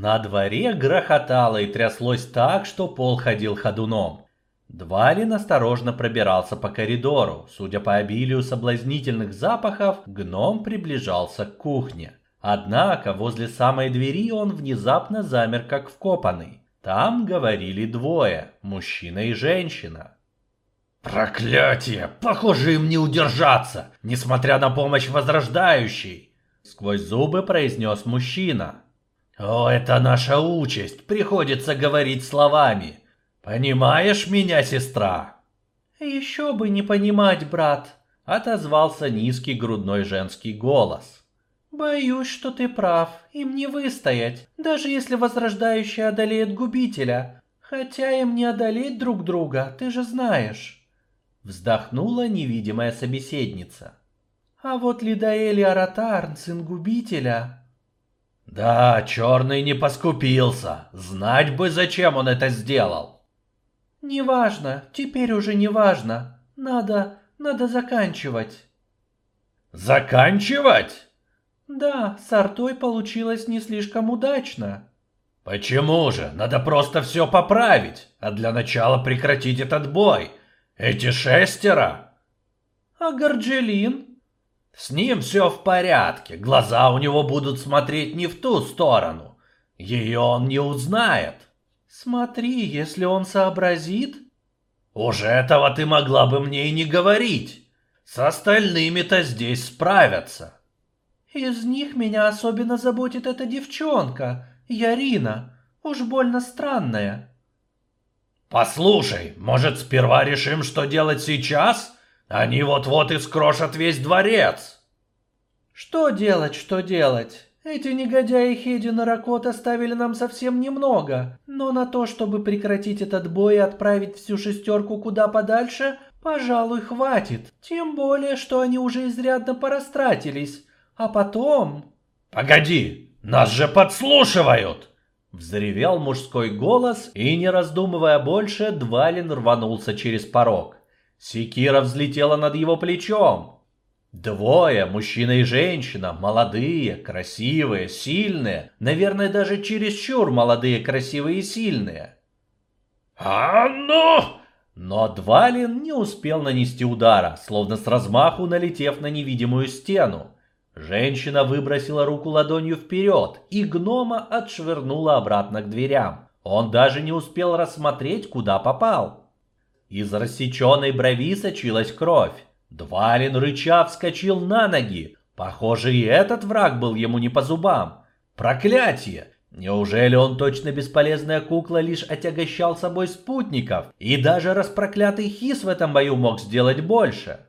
На дворе грохотало и тряслось так, что пол ходил ходуном. Двалин осторожно пробирался по коридору. Судя по обилию соблазнительных запахов, гном приближался к кухне. Однако возле самой двери он внезапно замер как вкопанный. Там говорили двое, мужчина и женщина. «Проклятие! Похоже, им не удержаться, несмотря на помощь возрождающей!» Сквозь зубы произнес мужчина. «О, это наша участь, приходится говорить словами. Понимаешь меня, сестра?» «Еще бы не понимать, брат», — отозвался низкий грудной женский голос. «Боюсь, что ты прав, им не выстоять, даже если возрождающий одолеет губителя. Хотя им не одолеть друг друга, ты же знаешь». Вздохнула невидимая собеседница. А вот Лидаэль и Аратарн, сын губителя... Да, черный не поскупился. Знать бы, зачем он это сделал. Неважно, теперь уже неважно. Надо, надо заканчивать. Заканчивать? Да, с Артой получилось не слишком удачно. Почему же? Надо просто все поправить, а для начала прекратить этот бой. Эти шестеро? А Горджелин? С ним все в порядке, глаза у него будут смотреть не в ту сторону. Ее он не узнает. Смотри, если он сообразит... Уж этого ты могла бы мне и не говорить. С остальными-то здесь справятся. Из них меня особенно заботит эта девчонка, Ярина. Уж больно странная. «Послушай, может, сперва решим, что делать сейчас? Они вот-вот искрошат весь дворец!» «Что делать, что делать? Эти негодяи Хедин и Ракот оставили нам совсем немного, но на то, чтобы прекратить этот бой и отправить всю шестерку куда подальше, пожалуй, хватит. Тем более, что они уже изрядно порастратились. А потом...» «Погоди, нас же подслушивают!» Взревел мужской голос, и, не раздумывая больше, Двалин рванулся через порог. Секира взлетела над его плечом. Двое, мужчина и женщина, молодые, красивые, сильные, наверное, даже чересчур молодые, красивые и сильные. «А ну!» Но Двалин не успел нанести удара, словно с размаху налетев на невидимую стену. Женщина выбросила руку ладонью вперед, и гнома отшвырнула обратно к дверям. Он даже не успел рассмотреть, куда попал. Из рассеченной брови сочилась кровь. Двалин рыча вскочил на ноги. Похоже, и этот враг был ему не по зубам. Проклятие! Неужели он точно бесполезная кукла лишь отягощал собой спутников? И даже распроклятый Хис в этом бою мог сделать больше.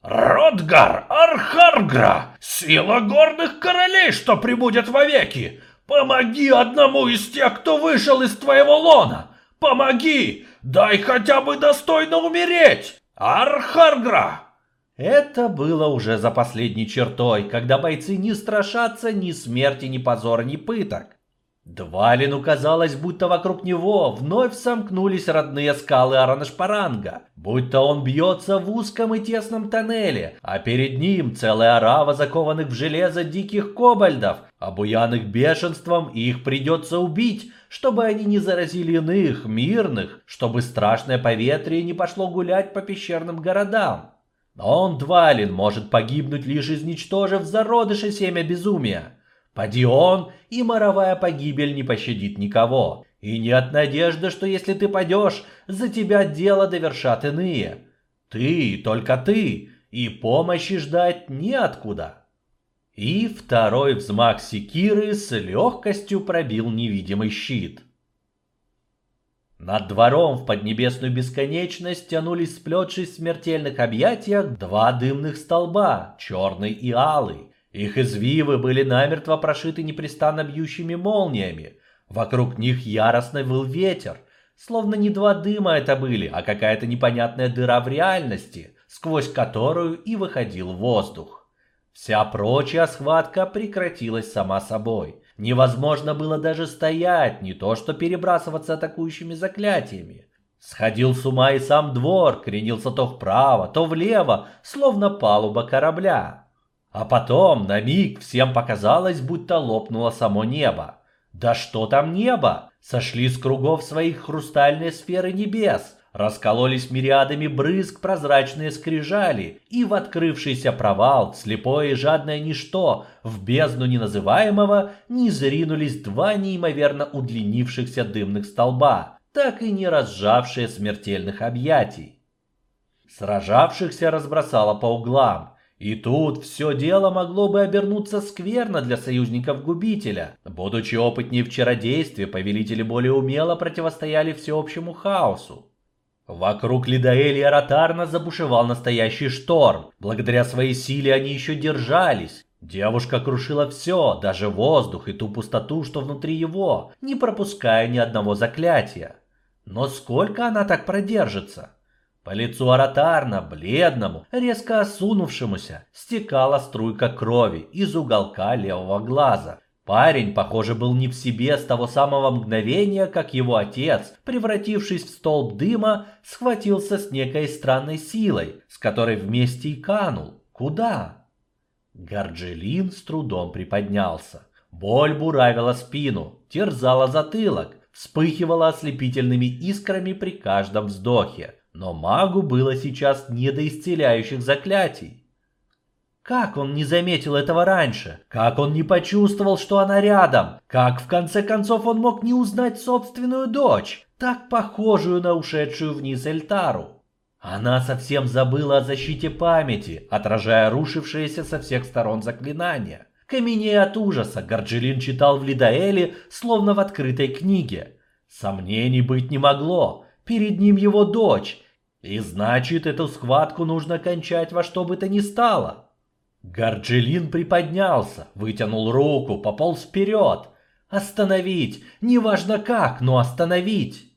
«Ротгар Архаргра, сила горных королей, что прибудет вовеки! Помоги одному из тех, кто вышел из твоего лона! Помоги! Дай хотя бы достойно умереть! Архаргра!» Это было уже за последней чертой, когда бойцы не страшатся ни смерти, ни позора, ни пыток. Двалину казалось, будто вокруг него вновь сомкнулись родные скалы Аранашпаранга, будто он бьется в узком и тесном тоннеле, а перед ним целая орава закованных в железо диких кобальдов, обуянных бешенством, и их придется убить, чтобы они не заразили иных, мирных, чтобы страшное поветрие не пошло гулять по пещерным городам. Но он, Двалин, может погибнуть лишь изничтожив зародыши семя безумия. Поди он, и моровая погибель не пощадит никого. И нет надежды, что если ты падешь, за тебя дело довершат иные. Ты, только ты, и помощи ждать неоткуда. И второй взмах секиры с легкостью пробил невидимый щит. Над двором в поднебесную бесконечность тянулись сплетшись в смертельных объятиях два дымных столба, черный и алый, их извивы были намертво прошиты непрестанно бьющими молниями. Вокруг них яростно выл ветер, словно не два дыма это были, а какая-то непонятная дыра в реальности, сквозь которую и выходил воздух. Вся прочая схватка прекратилась сама собой. Невозможно было даже стоять, не то что перебрасываться атакующими заклятиями. Сходил с ума и сам двор, кренился то вправо, то влево, словно палуба корабля. А потом, на миг, всем показалось, будто лопнуло само небо. Да что там небо? Сошли с кругов своих хрустальные сферы небес, раскололись мириадами брызг прозрачные скрижали, и в открывшийся провал, слепое и жадное ничто, в бездну неназываемого, не зринулись два неимоверно удлинившихся дымных столба, так и не разжавшие смертельных объятий. Сражавшихся разбросало по углам, и тут все дело могло бы обернуться скверно для союзников Губителя. Будучи опытнее в чародействе, повелители более умело противостояли всеобщему хаосу. Вокруг Лидаэли и Аратарна забушевал настоящий шторм. Благодаря своей силе они еще держались. Девушка крушила все, даже воздух и ту пустоту, что внутри его, не пропуская ни одного заклятия. Но сколько она так продержится? По лицу Аратарна, бледному, резко осунувшемуся, стекала струйка крови из уголка левого глаза. Парень, похоже, был не в себе с того самого мгновения, как его отец, превратившись в столб дыма, схватился с некой странной силой, с которой вместе и канул. Куда? Гарджелин с трудом приподнялся. Боль буравила спину, терзала затылок, вспыхивала ослепительными искрами при каждом вздохе. Но магу было сейчас не до исцеляющих заклятий. Как он не заметил этого раньше? Как он не почувствовал, что она рядом? Как в конце концов он мог не узнать собственную дочь, так похожую на ушедшую вниз Эльтару? Она совсем забыла о защите памяти, отражая рушившиеся со всех сторон заклинания. Каменея от ужаса, Горджелин читал в Лидаэле, словно в открытой книге. Сомнений быть не могло. Перед ним его дочь, и значит, эту схватку нужно кончать во что бы то ни стало. Горджелин приподнялся, вытянул руку, пополз вперед. Остановить, неважно как, но остановить.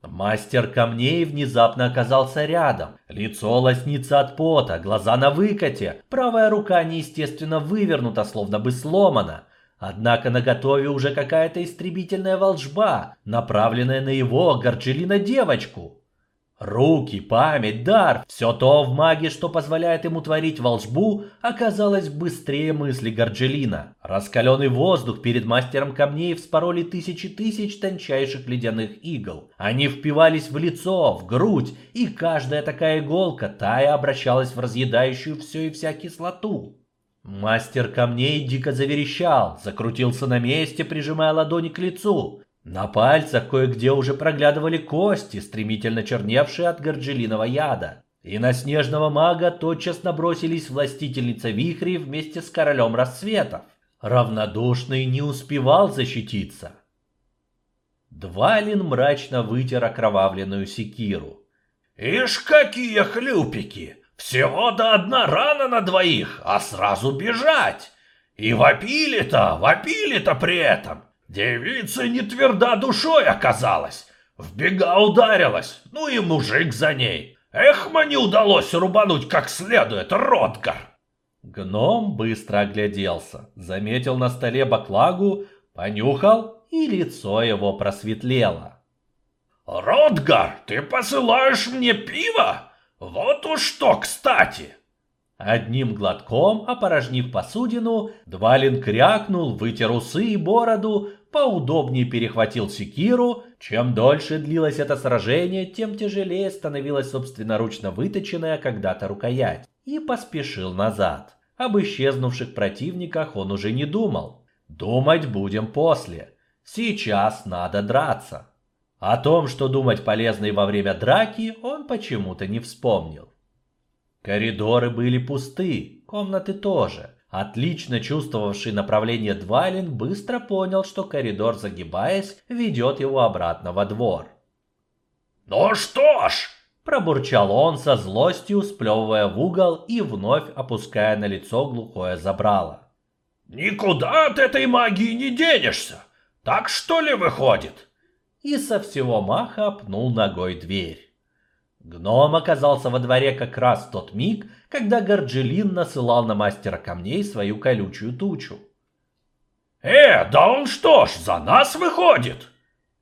Мастер камней внезапно оказался рядом. Лицо лоснится от пота, глаза на выкате, правая рука неестественно вывернута, словно бы сломана. Однако на готове уже какая-то истребительная волжба, направленная на его, Горджелина, девочку. Руки, память, дар, все то в маге, что позволяет ему творить волшбу, оказалось быстрее мысли Горджелина. Раскаленный воздух перед мастером камней вспороли тысячи тысяч тончайших ледяных игл. Они впивались в лицо, в грудь, и каждая такая иголка тая обращалась в разъедающую все и вся кислоту. Мастер камней дико заверещал, закрутился на месте, прижимая ладони к лицу. На пальцах кое-где уже проглядывали кости, стремительно черневшие от горджелиного яда. И на снежного мага тотчас набросились властительница вихрей вместе с королем рассветов. Равнодушный не успевал защититься. Двалин мрачно вытер окровавленную секиру. «Ишь, какие хлюпики! Всего-то одна рана на двоих, а сразу бежать! И вопили-то, вопили-то при этом! Девица не тверда душой оказалась. В бега ударилась, ну и мужик за ней. Эх, мне удалось рубануть как следует, Ротгар. Гном быстро огляделся, заметил на столе баклагу, понюхал, и лицо его просветлело. «Ротгар, ты посылаешь мне пиво? Вот уж что, кстати!» Одним глотком, опорожнив посудину, Двалин крякнул, вытер усы и бороду, поудобнее перехватил секиру. Чем дольше длилось это сражение, тем тяжелее становилась собственноручно выточенная когда-то рукоять. И поспешил назад. Об исчезнувших противниках он уже не думал. Думать будем после. Сейчас надо драться. О том, что думать полезно и во время драки, он почему-то не вспомнил. Коридоры были пусты, комнаты тоже. Отлично чувствовавший направление Двалин быстро понял, что коридор, загибаясь, ведет его обратно во двор. «Ну что ж!» – пробурчал он со злостью, сплевывая в угол и вновь опуская на лицо глухое забрало. «Никуда от этой магии не денешься! Так что ли выходит?» И со всего маха пнул ногой дверь. Гном оказался во дворе как раз в тот миг, когда Горджелин насылал на мастера камней свою колючую тучу. «Э, да он что ж, за нас выходит!»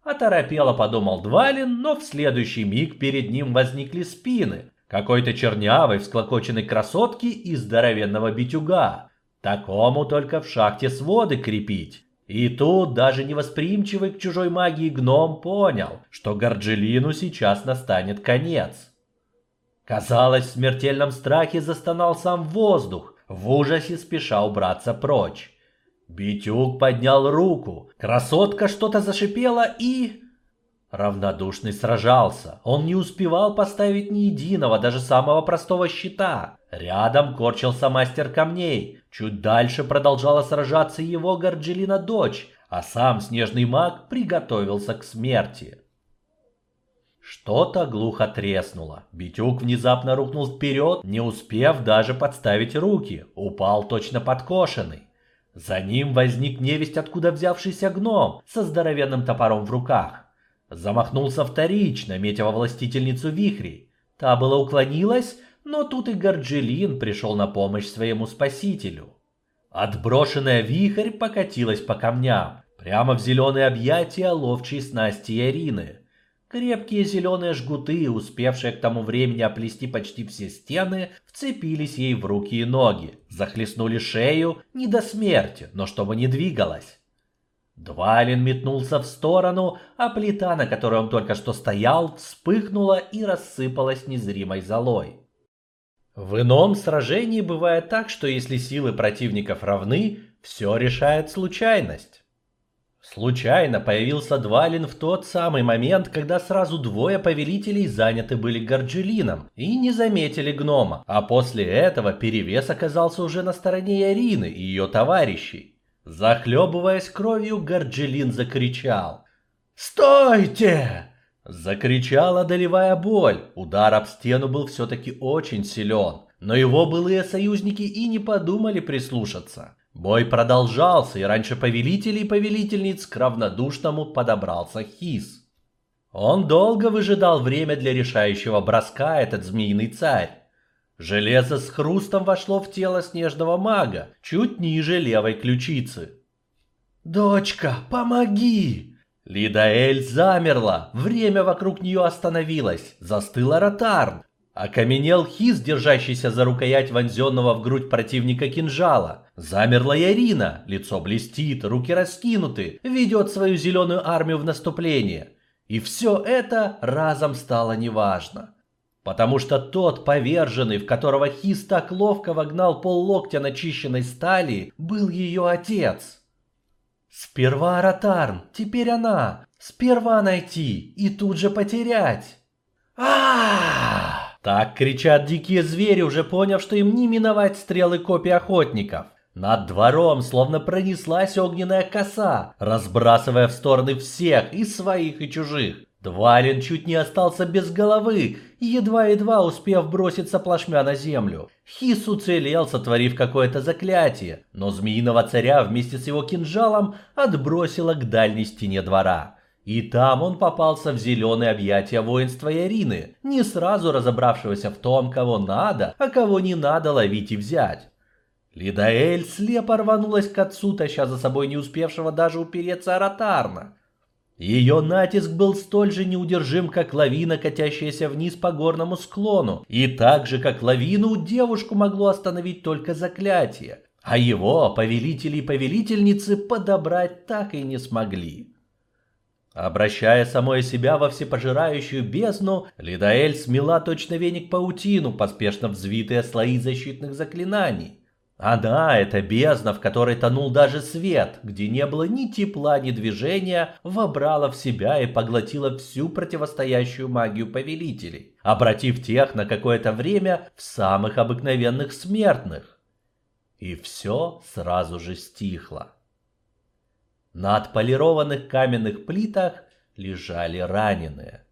Оторопело подумал Двалин, но в следующий миг перед ним возникли спины какой-то чернявой всклокоченной красотки и здоровенного битюга. Такому только в шахте своды крепить. И тут даже невосприимчивый к чужой магии гном понял, что Горджелину сейчас настанет конец. Казалось, в смертельном страхе застонал сам воздух, в ужасе спеша убраться прочь. Битюк поднял руку, красотка что-то зашипела и... Равнодушный сражался. Он не успевал поставить ни единого, даже самого простого щита. Рядом корчился мастер камней. Чуть дальше продолжала сражаться его Горджелина дочь, а сам снежный маг приготовился к смерти. Что-то глухо треснуло. Битюк внезапно рухнул вперед, не успев даже подставить руки. Упал точно подкошенный. За ним возник невесть откуда взявшийся гном со здоровенным топором в руках. Замахнулся вторично, метя во властительницу вихрей. Та была уклонилась, но тут и Горджелин пришел на помощь своему спасителю. Отброшенная вихрь покатилась по камням, прямо в зеленые объятия ловчей снасти Ярины. Крепкие зеленые жгуты, успевшие к тому времени оплести почти все стены, вцепились ей в руки и ноги, захлестнули шею не до смерти, но чтобы не двигалась. Двалин метнулся в сторону, а плита, на которой он только что стоял, вспыхнула и рассыпалась незримой золой. В ином сражении бывает так, что если силы противников равны, все решает случайность. Случайно появился Двалин в тот самый момент, когда сразу двое повелителей заняты были Горджелином и не заметили гнома, а после этого перевес оказался уже на стороне Ирины и ее товарищей. Захлебываясь кровью, Горджелин закричал. «Стойте!» Закричал, одолевая боль. Удар об стену был все-таки очень силен, но его былые союзники и не подумали прислушаться. Бой продолжался, и раньше повелителей и повелительниц к равнодушному подобрался Хис. Он долго выжидал время для решающего броска, этот змеиный царь. Железо с хрустом вошло в тело снежного мага, чуть ниже левой ключицы. «Дочка, помоги!» Лидаэль замерла, время вокруг нее остановилось, застыла Ротарн. Окаменел Хиз, держащийся за рукоять вонзенного в грудь противника кинжала. Замерла Ярина, лицо блестит, руки раскинуты, ведет свою зеленую армию в наступление. И все это разом стало неважно. Потому что тот поверженный, в которого Хис так ловко вогнал пол локтя начищенной стали, был ее отец. Сперва Ротарн, теперь она. Сперва найти и тут же потерять. а Так кричат дикие звери, уже поняв, что им не миновать стрелы копий охотников. Над двором словно пронеслась огненная коса, разбрасывая в стороны всех, и своих, и чужих. Двалин чуть не остался без головы, едва-едва успев броситься плашмя на землю. Хис уцелел, сотворив какое-то заклятие, но змеиного царя вместе с его кинжалом отбросило к дальней стене двора. И там он попался в зеленые объятия воинства Ярины, не сразу разобравшегося в том, кого надо, а кого не надо ловить и взять. Лидаэль слепо рванулась к отцу, таща за собой не успевшего даже упереться Аратарна. Ее натиск был столь же неудержим, как лавина, катящаяся вниз по горному склону, и так же, как лавину, девушку могло остановить только заклятие, а его, повелители и повелительницы, подобрать так и не смогли. Обращая самое себя во всепожирающую бездну, Лидаэль смела точно веник паутину, поспешно взвитые слои защитных заклинаний. Она, эта бездна, в которой тонул даже свет, где не было ни тепла, ни движения, вобрала в себя и поглотила всю противостоящую магию повелителей, обратив тех на какое-то время в самых обыкновенных смертных. И все сразу же стихло. На отполированных каменных плитах лежали раненые.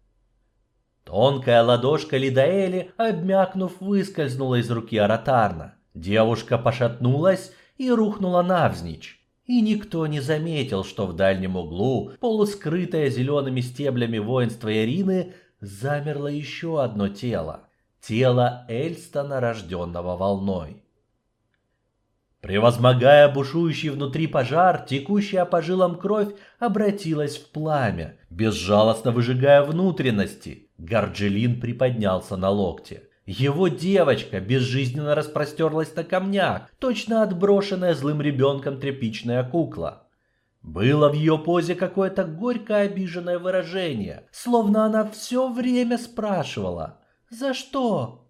Тонкая ладошка Лидаэли, обмякнув, выскользнула из руки Аратарна. Девушка пошатнулась и рухнула навзничь. И никто не заметил, что в дальнем углу, полускрытое зелеными стеблями воинства Ирины, замерло еще одно тело. Тело Эльстона, рожденного волной. Превозмогая бушующий внутри пожар, текущая по жилам кровь обратилась в пламя, безжалостно выжигая внутренности. Горджелин приподнялся на локте. Его девочка безжизненно распростерлась на камнях, точно отброшенная злым ребенком тряпичная кукла. Было в ее позе какое-то горько обиженное выражение, словно она все время спрашивала «За что?».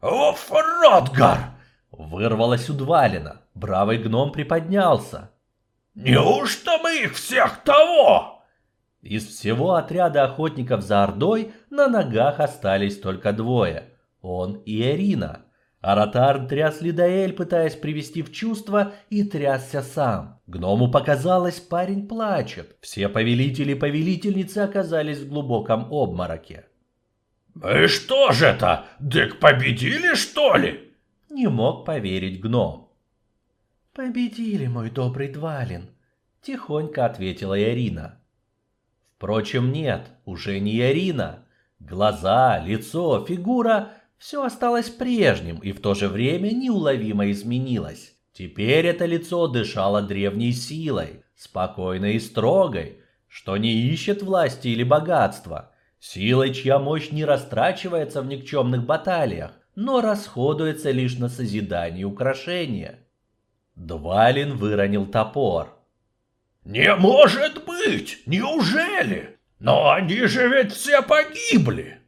«Оф, Ротгар!» — вырвалось у Двалина. Бравый гном приподнялся. «Неужто мы их всех того?» Из всего отряда охотников за Ордой на ногах остались только двое — он и Ирина. Аратар тряс Лидаэль, пытаясь привести в чувство, и трясся сам. Гному показалось, парень плачет. Все повелители и повелительницы оказались в глубоком обмороке. «Мы что же это, дык победили, что ли?» Не мог поверить гном. «Победили, мой добрый Двалин», — тихонько ответила Ирина. Впрочем, нет, уже не Ирина. Глаза, лицо, фигура все осталось прежним и в то же время неуловимо изменилось. Теперь это лицо дышало древней силой, спокойной и строгой, что не ищет власти или богатства, силой, чья мощь не растрачивается в никчемных баталиях, но расходуется лишь на созидание и украшения. Двалин выронил топор. «Не может быть! Неужели? Но они же ведь все погибли!»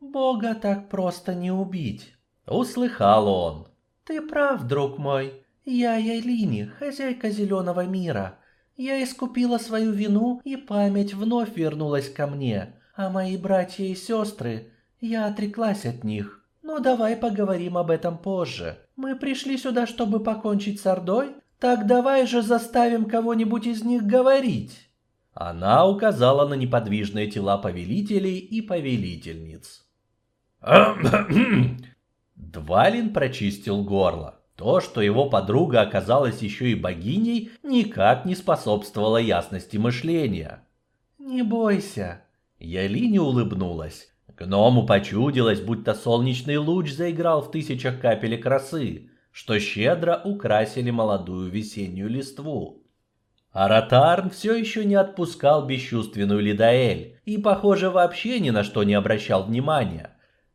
Бога так просто не убить. Услыхал он. Ты прав, друг мой. Я Яйлини, хозяйка Зеленого мира. Я искупила свою вину, и память вновь вернулась ко мне. А мои братья и сестры, я отреклась от них. Но давай поговорим об этом позже. Мы пришли сюда, чтобы покончить с Ордой? Так давай же заставим кого-нибудь из них говорить. Она указала на неподвижные тела повелителей и повелительниц. Двалин прочистил горло. То, что его подруга оказалась еще и богиней, никак не способствовало ясности мышления. «Не бойся». Ялине улыбнулась. Гному почудилось, будто солнечный луч заиграл в тысячах капелек росы, что щедро украсили молодую весеннюю листву. Аратарн все еще не отпускал бесчувственную Лидаэль и, похоже, вообще ни на что не обращал внимания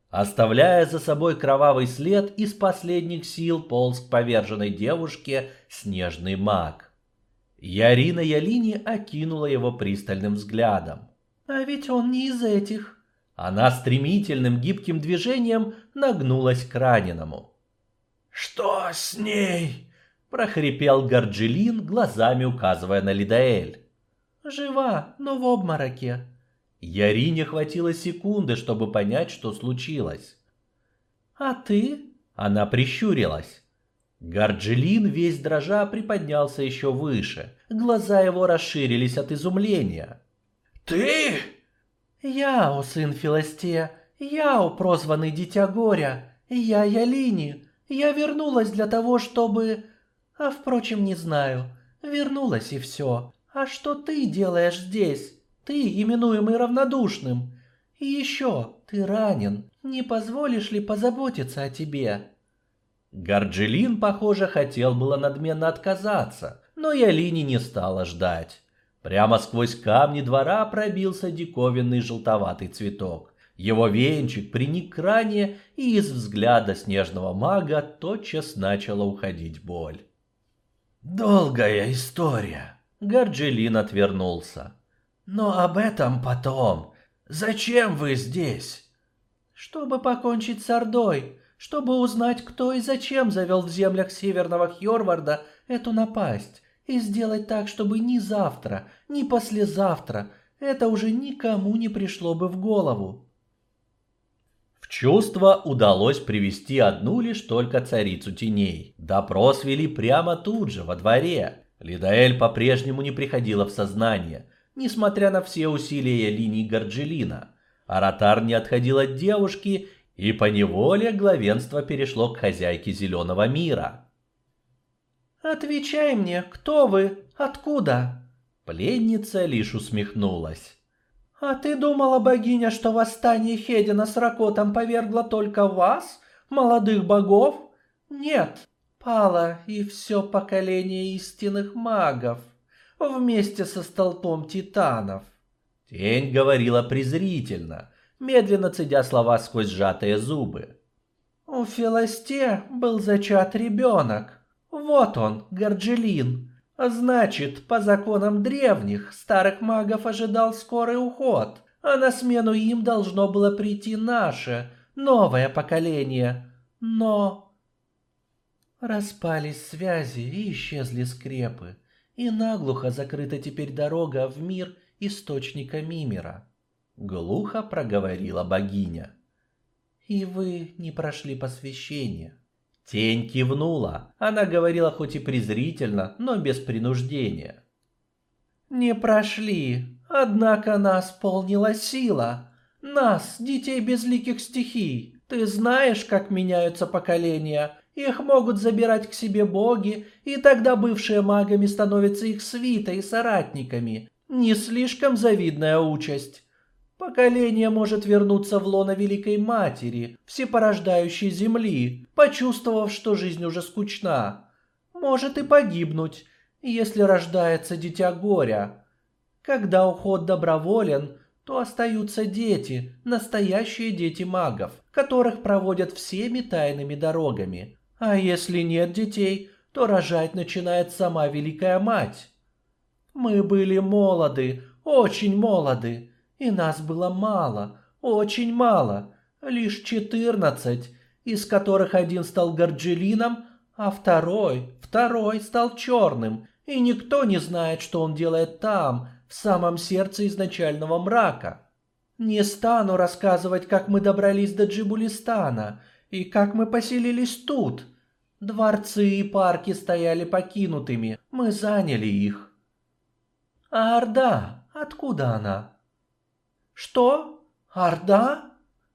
оставляя за собой кровавый след из последних сил полз к поверженной девушке снежный маг. Ярина Ялини окинула его пристальным взглядом. «А ведь он не из этих». Она стремительным гибким движением нагнулась к раненому. «Что с ней?» – прохрипел Горджилин, глазами указывая на Лидаэль. «Жива, но в обмороке», Ярине хватило секунды, чтобы понять, что случилось. «А ты?» Она прищурилась. Горджелин весь дрожа приподнялся еще выше. Глаза его расширились от изумления. «Ты?» «Я, о сын Филастея, я, о прозванный Дитя Горя, я Ялини. Я вернулась для того, чтобы... А, впрочем, не знаю. Вернулась и все. А что ты делаешь здесь?» Ты, именуемый равнодушным. И еще, ты ранен. Не позволишь ли позаботиться о тебе?» Горджелин, похоже, хотел было надменно отказаться, но Ялини не стала ждать. Прямо сквозь камни двора пробился диковинный желтоватый цветок. Его венчик приник к ране, и из взгляда снежного мага тотчас начала уходить боль. «Долгая история», — Горджелин отвернулся. Но об этом потом. Зачем вы здесь? Чтобы покончить с Ордой, чтобы узнать, кто и зачем завел в землях Северного Хьорварда эту напасть, и сделать так, чтобы ни завтра, ни послезавтра это уже никому не пришло бы в голову. В чувство удалось привести одну лишь только царицу теней. Допрос вели прямо тут же, во дворе. Лидаэль по-прежнему не приходила в сознание – несмотря на все усилия линий Горджелина. Аратар не отходил от девушки, и по неволе главенство перешло к хозяйке Зеленого мира. «Отвечай мне, кто вы? Откуда?» Пленница лишь усмехнулась. «А ты думала, богиня, что восстание Хедина с Ракотом повергло только вас, молодых богов? Нет, пало и все поколение истинных магов вместе со столпом титанов. Тень говорила презрительно, медленно цедя слова сквозь сжатые зубы. У Филасте был зачат ребенок. Вот он, Горджелин. Значит, по законам древних, старых магов ожидал скорый уход, а на смену им должно было прийти наше, новое поколение. Но... Распались связи и исчезли скрепы, и наглухо закрыта теперь дорога в мир источника Мимера. Глухо проговорила богиня. И вы не прошли посвящение. Тень кивнула. Она говорила хоть и презрительно, но без принуждения. «Не прошли, однако нас полнила сила. Нас, детей безликих стихий. Ты знаешь, как меняются поколения. Их могут забирать к себе боги, и тогда бывшие магами становятся их свитой и соратниками. Не слишком завидная участь. Поколение может вернуться в лоно Великой Матери, всепорождающей Земли, почувствовав, что жизнь уже скучна. Может и погибнуть, если рождается дитя горя. Когда уход доброволен, то остаются дети, настоящие дети магов, которых проводят всеми тайными дорогами. А если нет детей, то рожать начинает сама Великая Мать. Мы были молоды, очень молоды, и нас было мало, очень мало, лишь четырнадцать, из которых один стал Горджелином, а второй, второй стал черным, и никто не знает, что он делает там, в самом сердце изначального мрака. Не стану рассказывать, как мы добрались до Джибулистана и как мы поселились тут. Дворцы и парки стояли покинутыми, мы заняли их. А Орда, откуда она? «Что? Орда?»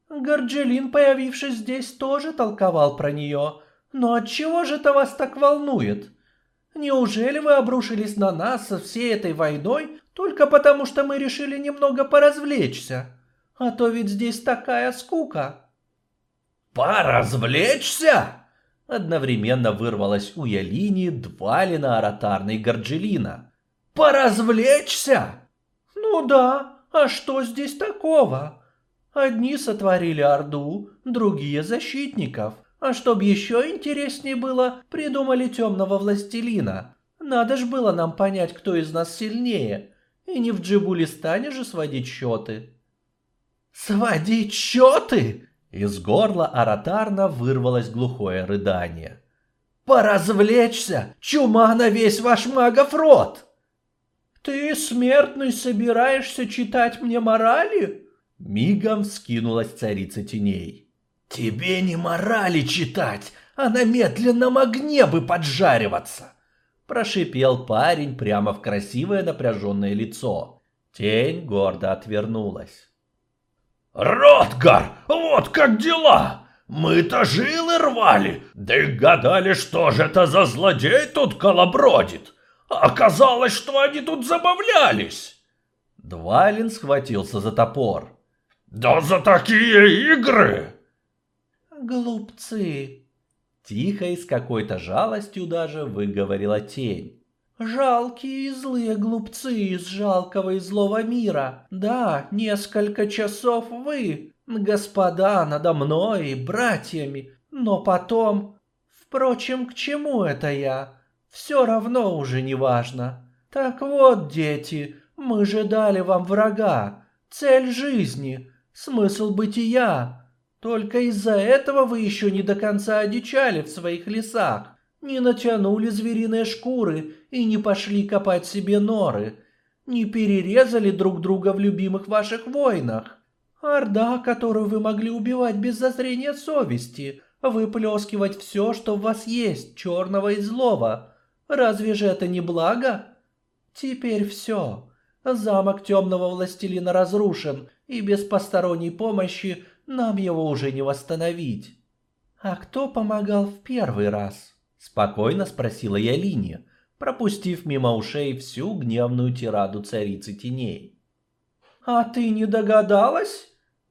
Горджелин, появившись здесь, тоже толковал про нее. «Но отчего же это вас так волнует? Неужели вы обрушились на нас со всей этой войной только потому, что мы решили немного поразвлечься? А то ведь здесь такая скука». «Поразвлечься?» Одновременно вырвалась у Ялини Двалина Аратарной Горджелина. «Поразвлечься?» «Ну да, а что здесь такого? Одни сотворили Орду, другие защитников. А чтоб еще интереснее было, придумали темного властелина. Надо ж было нам понять, кто из нас сильнее. И не в Джибулистане же сводить счеты. «Сводить счеты?» Из горла Аратарна вырвалось глухое рыдание. «Поразвлечься! Чума на весь ваш магов рот!» «Ты, смертный, собираешься читать мне морали?» Мигом скинулась царица теней. «Тебе не морали читать, а на медленном огне бы поджариваться!» Прошипел парень прямо в красивое напряженное лицо. Тень гордо отвернулась. «Ротгар, вот как дела! Мы-то жилы рвали, да и гадали, что же это за злодей тут колобродит!» Оказалось, что они тут забавлялись. Двалин схватился за топор. Да за такие игры! Глупцы! Тихо и с какой-то жалостью даже выговорила тень. Жалкие и злые глупцы из жалкого и злого мира. Да, несколько часов вы, господа, надо мной и братьями. Но потом... Впрочем, к чему это я? Все равно уже не важно. Так вот, дети, мы же дали вам врага, цель жизни, смысл бытия. Только из-за этого вы еще не до конца одичали в своих лесах, не натянули звериные шкуры и не пошли копать себе норы, не перерезали друг друга в любимых ваших войнах. Орда, которую вы могли убивать без зазрения совести, выплескивать все, что в вас есть, черного и злого – Разве же это не благо? Теперь все. Замок темного властелина разрушен, и без посторонней помощи нам его уже не восстановить. А кто помогал в первый раз? Спокойно спросила я Линия, пропустив мимо ушей всю гневную тираду царицы теней. А ты не догадалась?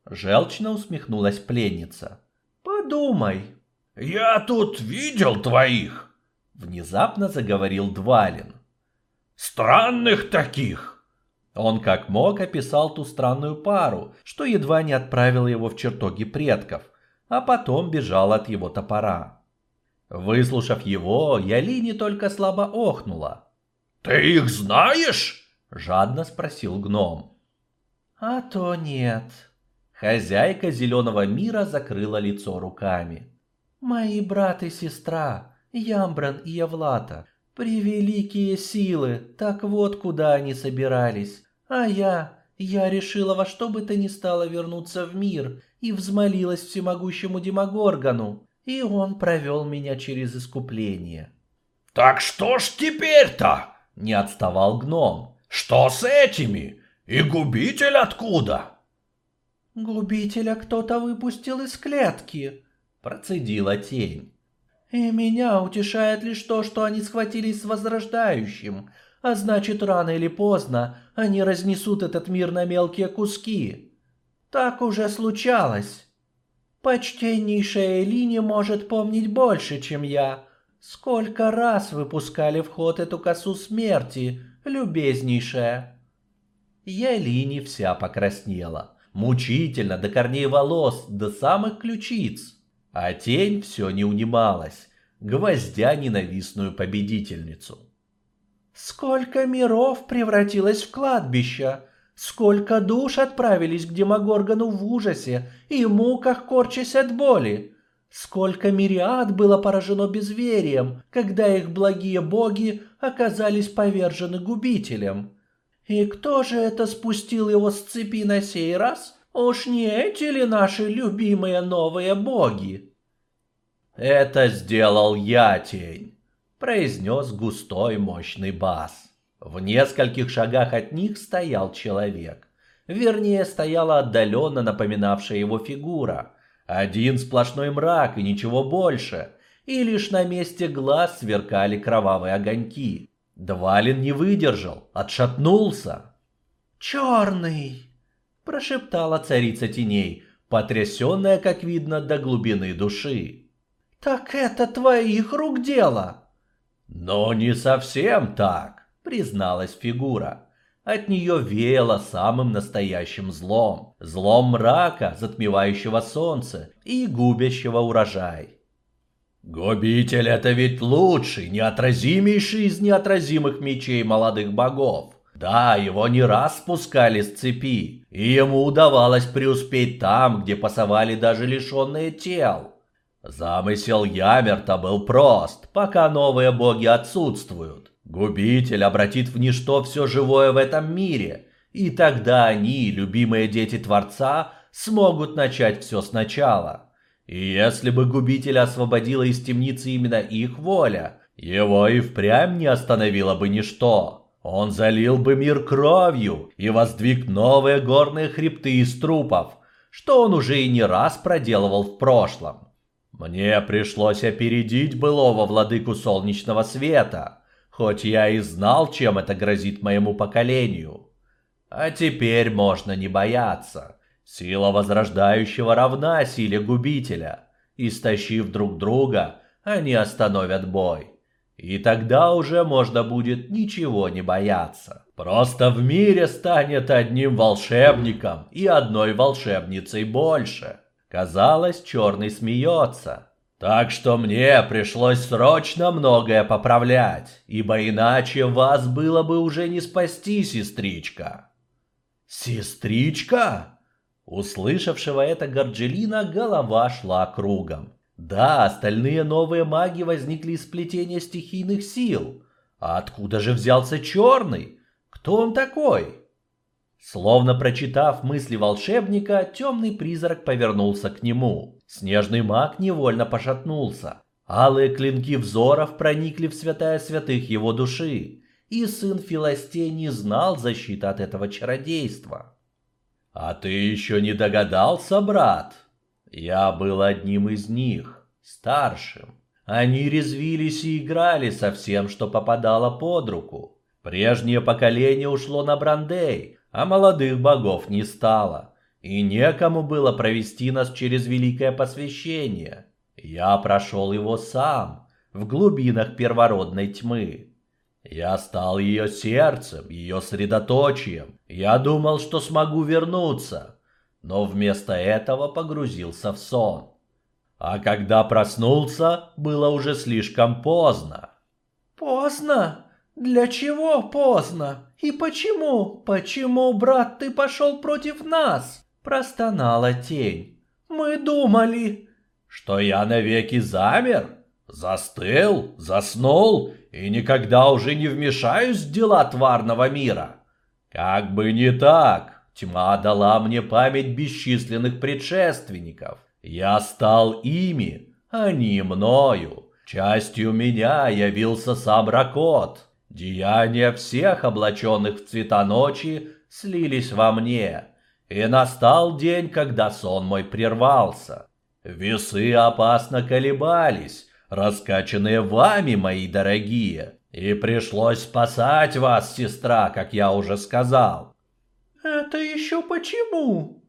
Желчно усмехнулась пленница. Подумай. Я тут видел твоих, Внезапно заговорил Двалин. «Странных таких!» Он как мог описал ту странную пару, что едва не отправил его в чертоги предков, а потом бежал от его топора. Выслушав его, Яли не только слабо охнула. Ты их знаешь? Жадно спросил гном. А то нет. Хозяйка зеленого мира закрыла лицо руками. Мои брат и сестра, Ямбран и Явлата, превеликие силы, так вот куда они собирались. А я, я решила во что бы то ни стало вернуться в мир и взмолилась всемогущему Демогоргану, и он провел меня через искупление. Так что ж теперь-то? Не отставал гном. Что с этими? И губитель откуда? Губителя кто-то выпустил из клетки, процедила тень. И меня утешает лишь то, что они схватились с возрождающим, а значит, рано или поздно они разнесут этот мир на мелкие куски. Так уже случалось. Почтеннейшая Элини может помнить больше, чем я. Сколько раз выпускали в ход эту косу смерти, любезнейшая. Елини вся покраснела, мучительно до корней волос, до самых ключиц. А тень все не унималась, гвоздя ненавистную победительницу. Сколько миров превратилось в кладбище, сколько душ отправились к Демогоргану в ужасе и муках корчась от боли. Сколько мириад было поражено безверием, когда их благие боги оказались повержены губителем. И кто же это спустил его с цепи на сей раз? Уж не эти ли наши любимые новые боги? Это сделал я, тень, произнес густой мощный бас. В нескольких шагах от них стоял человек. Вернее, стояла отдаленно напоминавшая его фигура. Один сплошной мрак и ничего больше. И лишь на месте глаз сверкали кровавые огоньки. Двалин не выдержал, отшатнулся. «Черный!» – прошептала царица теней, потрясенная, как видно, до глубины души. «Так это твоих рук дело!» «Но не совсем так», – призналась фигура. От нее веяло самым настоящим злом. Злом мрака, затмевающего солнце и губящего урожай. Губитель — это ведь лучший, неотразимейший из неотразимых мечей молодых богов. Да, его не раз спускали с цепи, и ему удавалось преуспеть там, где пасовали даже лишенные тел. Замысел Ямерта был прост, пока новые боги отсутствуют. Губитель обратит в ничто все живое в этом мире, и тогда они, любимые дети Творца, смогут начать все сначала. И если бы губитель освободила из темницы именно их воля, его и впрямь не остановило бы ничто. Он залил бы мир кровью и воздвиг новые горные хребты из трупов, что он уже и не раз проделывал в прошлом. Мне пришлось опередить былого владыку солнечного света, хоть я и знал, чем это грозит моему поколению. А теперь можно не бояться. Сила возрождающего равна силе губителя. Истощив друг друга, они остановят бой. И тогда уже можно будет ничего не бояться. Просто в мире станет одним волшебником и одной волшебницей больше. Казалось, черный смеется. Так что мне пришлось срочно многое поправлять, ибо иначе вас было бы уже не спасти, сестричка. Сестричка? Услышавшего это Горджелина голова шла кругом. Да, остальные новые маги возникли из сплетения стихийных сил. А откуда же взялся черный? Кто он такой? Словно прочитав мысли волшебника, темный призрак повернулся к нему. Снежный маг невольно пошатнулся. Алые клинки взоров проникли в святая святых его души, и сын Филостей не знал защиты от этого чародейства. «А ты еще не догадался, брат? Я был одним из них, старшим. Они резвились и играли со всем, что попадало под руку. Прежнее поколение ушло на Брандей, а молодых богов не стало, и некому было провести нас через великое посвящение. Я прошел его сам, в глубинах первородной тьмы. Я стал ее сердцем, ее средоточием. Я думал, что смогу вернуться, но вместо этого погрузился в сон. А когда проснулся, было уже слишком поздно. «Поздно?» Для чего поздно? И почему? Почему, брат, ты пошел против нас? Простонала тень. Мы думали... Что я навеки замер, застыл, заснул и никогда уже не вмешаюсь в дела тварного мира. Как бы не так, тьма дала мне память бесчисленных предшественников. Я стал ими, а не мною. Частью меня явился сам Ракот. Деяния всех облаченных в цвета ночи слились во мне. И настал день, когда сон мой прервался. Весы опасно колебались, раскачанные вами, мои дорогие. И пришлось спасать вас, сестра, как я уже сказал. Это еще почему?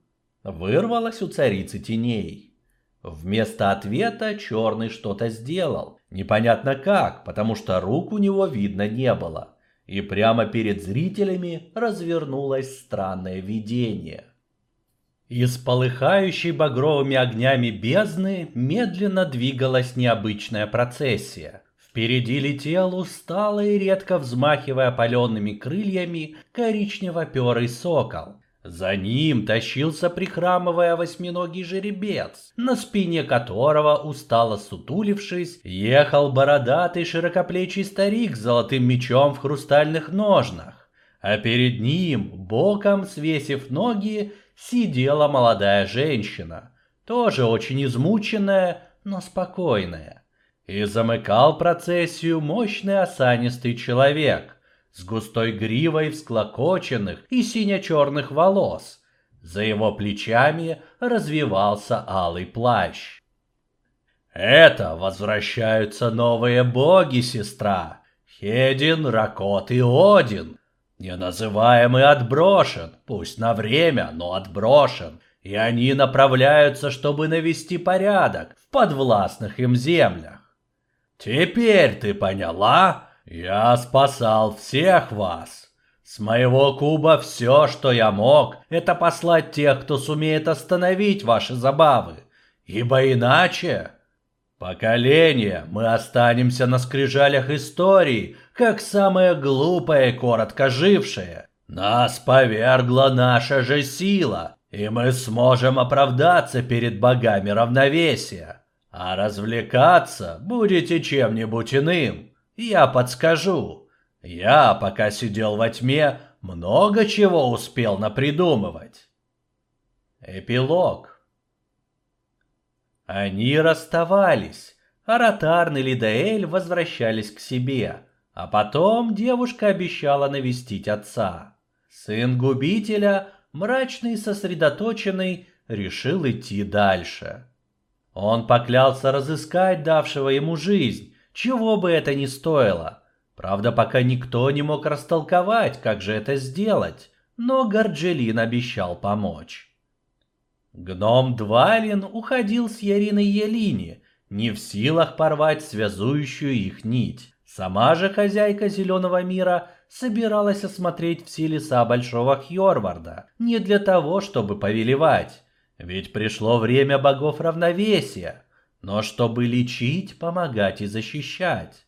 Вырвалось у царицы теней. Вместо ответа черный что-то сделал. Непонятно как, потому что рук у него видно не было. И прямо перед зрителями развернулось странное видение. Из полыхающей багровыми огнями бездны медленно двигалась необычная процессия. Впереди летел устало и редко взмахивая опаленными крыльями коричнево-перый сокол. За ним тащился прихрамывая восьминогий жеребец, на спине которого, устало сутулившись, ехал бородатый широкоплечий старик с золотым мечом в хрустальных ножнах, а перед ним, боком свесив ноги, сидела молодая женщина, тоже очень измученная, но спокойная. И замыкал процессию мощный осанистый человек, с густой гривой всклокоченных и сине-черных волос. За его плечами развивался алый плащ. «Это возвращаются новые боги, сестра. Хедин, Ракот и Один. Неназываемый отброшен, пусть на время, но отброшен, и они направляются, чтобы навести порядок в подвластных им землях. Теперь ты поняла, я спасал всех вас. С моего куба все, что я мог, это послать тех, кто сумеет остановить ваши забавы. Ибо иначе... Поколение мы останемся на скрижалях истории, как самое глупое и коротко жившее. Нас повергла наша же сила, и мы сможем оправдаться перед богами равновесия. А развлекаться будете чем-нибудь иным. Я подскажу. Я, пока сидел во тьме, много чего успел напридумывать. Эпилог. Они расставались. Аратарн и Лидаэль возвращались к себе. А потом девушка обещала навестить отца. Сын губителя, мрачный и сосредоточенный, решил идти дальше. Он поклялся разыскать давшего ему жизнь, чего бы это ни стоило. Правда, пока никто не мог растолковать, как же это сделать, но Горджелин обещал помочь. Гном Двалин уходил с Яриной Елини, не в силах порвать связующую их нить. Сама же хозяйка Зеленого мира собиралась осмотреть все леса Большого Хьорварда, не для того, чтобы повелевать, ведь пришло время богов равновесия, но чтобы лечить, помогать и защищать.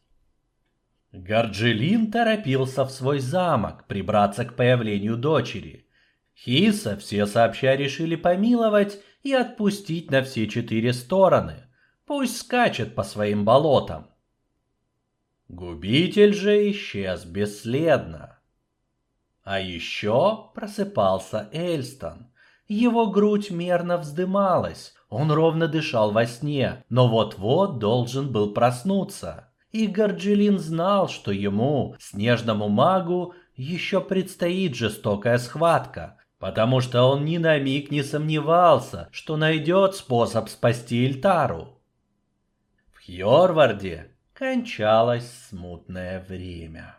Горджелин торопился в свой замок прибраться к появлению дочери. Хиса все сообща решили помиловать и отпустить на все четыре стороны. Пусть скачет по своим болотам. Губитель же исчез бесследно. А еще просыпался Эльстон. Его грудь мерно вздымалась, он ровно дышал во сне, но вот-вот должен был проснуться. И Горджилин знал, что ему, снежному магу, еще предстоит жестокая схватка, потому что он ни на миг не сомневался, что найдет способ спасти Эльтару. В Хьорварде кончалось смутное время.